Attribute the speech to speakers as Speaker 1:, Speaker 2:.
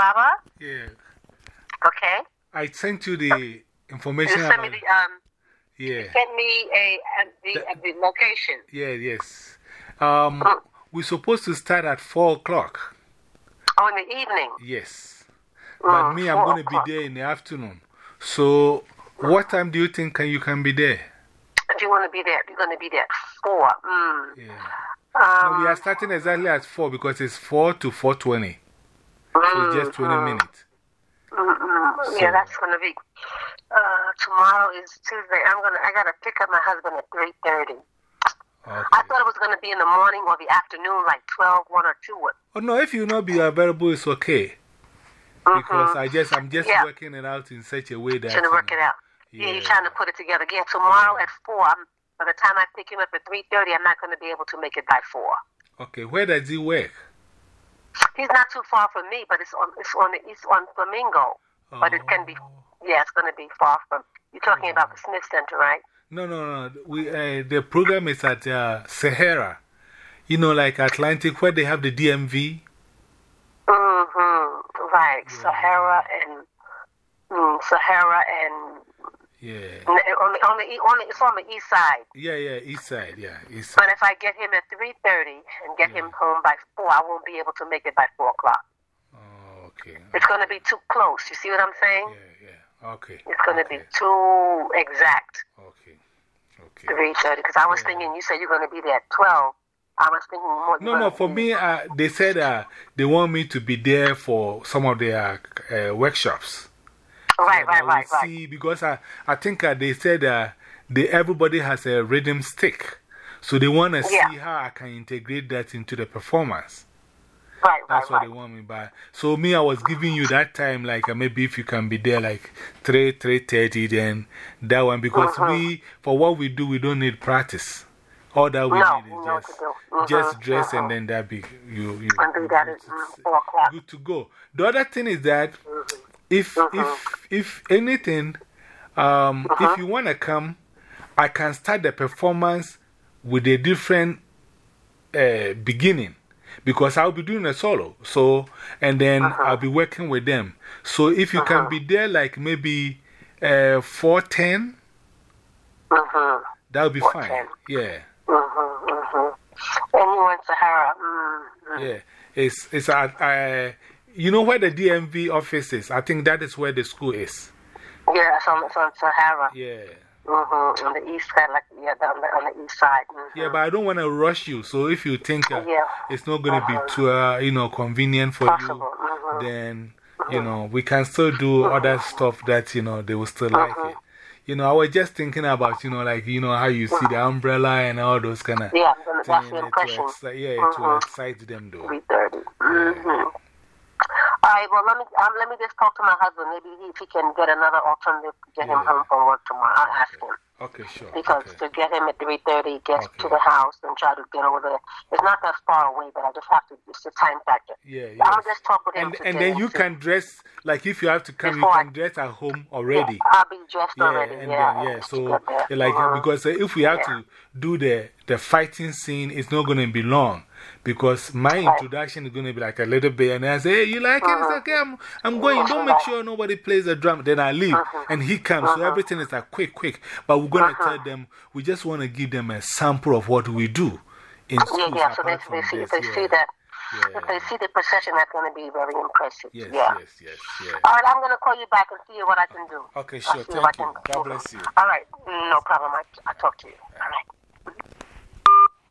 Speaker 1: Baba?
Speaker 2: Yeah.
Speaker 1: Okay.
Speaker 2: I sent you the information.
Speaker 1: You sent me the, um,
Speaker 2: yeah.
Speaker 1: sent me a, a, the, the location.
Speaker 2: Yeah, yes. Um, we're supposed to start at 4 o'clock.
Speaker 1: Oh, in the evening.
Speaker 2: Yes. But
Speaker 1: Mm,
Speaker 2: me, I'm going to be there in the afternoon. So, what time do you think can, you can be there?
Speaker 1: Do you want to be there, you're going to be there at 4. Mm.
Speaker 2: Yeah.
Speaker 1: Um,
Speaker 2: No, we are starting exactly at 4 because it's 4 to 4.20. So,
Speaker 1: mm,
Speaker 2: just 20
Speaker 1: mm,
Speaker 2: minutes.
Speaker 1: mm, mm.
Speaker 2: So-
Speaker 1: Yeah, that's going to be. Uh, tomorrow is Tuesday. I'm gonna. I gotta pick up my husband at three thirty.
Speaker 2: Okay.
Speaker 1: I thought it was gonna be in the morning or the afternoon, like 12, 1 or two.
Speaker 2: Oh, no, if you not be available, it's okay. Because I just, I'm just
Speaker 1: Yeah.
Speaker 2: working it out in such a way that.
Speaker 1: Trying to work it out. Yeah,
Speaker 2: Yeah.
Speaker 1: you're trying to put it together. Again, tomorrow at 4, I'm, by the time I pick him up at 3.30, I'm not going to be able to make it by 4.
Speaker 2: Okay, where does he work?
Speaker 1: He's not too far from me, but it's on, it's on, the, it's on Flamingo. But it can be,
Speaker 2: Oh.
Speaker 1: yeah, it's going to be far from, you're talking about the Smith Center, right?
Speaker 2: No, no, no. We, uh, the program is at uh, Sahara. You know, like Atlantic, where they have the DMV.
Speaker 1: Mm-hmm. Right. Sahara and, mm, Sahara and,
Speaker 2: Yeah.
Speaker 1: on the, on the, on the, on the, it's on the east side.
Speaker 2: Yeah, yeah, east side. Yeah, east side.
Speaker 1: But if I get him at 3.30 and get him home by 4, I won't be able to make it by 4 o'clock.
Speaker 2: Oh, okay.
Speaker 1: It's going to be too close. You see what I'm saying?
Speaker 2: Yeah, yeah. Okay.
Speaker 1: It's going to
Speaker 2: okay.
Speaker 1: be too exact,
Speaker 2: Okay. Okay.
Speaker 1: 3.30. Because I was thinking, you said you're going to be there at 12. I was thinking more.
Speaker 2: No, no, for me, uh, they said uh, they want me to be there for some of their uh, workshops.
Speaker 1: Right, right, right, right.
Speaker 2: see, because I, I think uh, they said uh, they, everybody has a rhythm stick. So they want to
Speaker 1: Yeah.
Speaker 2: see how I can integrate that into the performance.
Speaker 1: Right, right,
Speaker 2: That's what
Speaker 1: right.
Speaker 2: they want me by. So me, I was giving you that time, like uh, maybe if you can be there like 3, 3.30, then that one. Because
Speaker 1: Uh-huh.
Speaker 2: we, for what we do, we don't need practice. All that we
Speaker 1: No,
Speaker 2: need is just,
Speaker 1: do. Uh-huh,
Speaker 2: just dress
Speaker 1: uh-huh.
Speaker 2: and then that be, you, you,
Speaker 1: And do that at
Speaker 2: it's-
Speaker 1: mm, 4 o'clock.
Speaker 2: good to go. The other thing is that If, if, if anything, um,
Speaker 1: Uh-huh.
Speaker 2: if you want to come, I can start the performance with a different uh, beginning because I'll be doing a solo. So, and then
Speaker 1: Uh-huh.
Speaker 2: I'll be working with them. So, if you can be there like maybe uh, 410,
Speaker 1: Mm-hmm.
Speaker 2: that'll be fine. Yeah.
Speaker 1: Went Sahara. Mm-hmm.
Speaker 2: Yeah. It's, it's at, uh, you know where the DMV office is? I think that is where the school is.
Speaker 1: Yeah, it's on, it's on Sahara.
Speaker 2: Yeah.
Speaker 1: Mm-hmm. On the east side, like, yeah, on the, on the east side. Mm-hmm.
Speaker 2: Yeah, but I don't want to rush you. So if you think uh,
Speaker 1: Yeah.
Speaker 2: it's not going to be too, uh, you know, convenient for
Speaker 1: Possible.
Speaker 2: you,
Speaker 1: Mhm.
Speaker 2: then, you know, we can still do other stuff that, you know, they will still like it. You know, I was just thinking about, you know, like, you know, how you see the umbrella and all those kind of
Speaker 1: Yeah, that's the
Speaker 2: things.
Speaker 1: impression.
Speaker 2: yeah, it will
Speaker 1: Mhm.
Speaker 2: excite them though.
Speaker 1: 3.30. Mm-hmm. Right, well, let me, um, let me just talk to my husband. Maybe he, if he can get another alternative to get him home from work tomorrow. I'll ask him.
Speaker 2: Okay, sure.
Speaker 1: Because
Speaker 2: okay.
Speaker 1: to get him at 3.30, get
Speaker 2: Okay.
Speaker 1: to the house and try to get over there. It's not that far away, but I just have to, it's the time factor.
Speaker 2: Yeah, yeah.
Speaker 1: to just talk with him
Speaker 2: And, and then you can dress, like if you have to come, you
Speaker 1: Before I-
Speaker 2: can dress at home
Speaker 1: Yeah,
Speaker 2: already.
Speaker 1: I'll be dressed
Speaker 2: Yeah,
Speaker 1: already. yeah,
Speaker 2: then, yeah, so, like,
Speaker 1: Mhm.
Speaker 2: because uh, if we have
Speaker 1: Yeah.
Speaker 2: to do the, the fighting scene, is not going to be long. Because my introduction is going to be like a little bit, and I say, Hey, you like it? It's mm-hmm. okay, I'm, I'm going. Don't make sure nobody plays the drum. Then I leave,
Speaker 1: Uh-huh.
Speaker 2: and he comes. So mm-hmm. everything is like quick, quick. But we're going to tell them, we just want to give them a sample of what we do in
Speaker 1: Yeah, yeah, so they, they, see,
Speaker 2: this,
Speaker 1: they
Speaker 2: yeah.
Speaker 1: see that.
Speaker 2: Yeah.
Speaker 1: If they see the procession, that's going to be very impressive.
Speaker 2: Yes,
Speaker 1: yeah.
Speaker 2: yes, yes, yes.
Speaker 1: All right, I'm going to call you back and see what I can do.
Speaker 2: Okay, sure. Thank you. God bless you.
Speaker 1: All right, no problem. I, I'll talk to you. All right.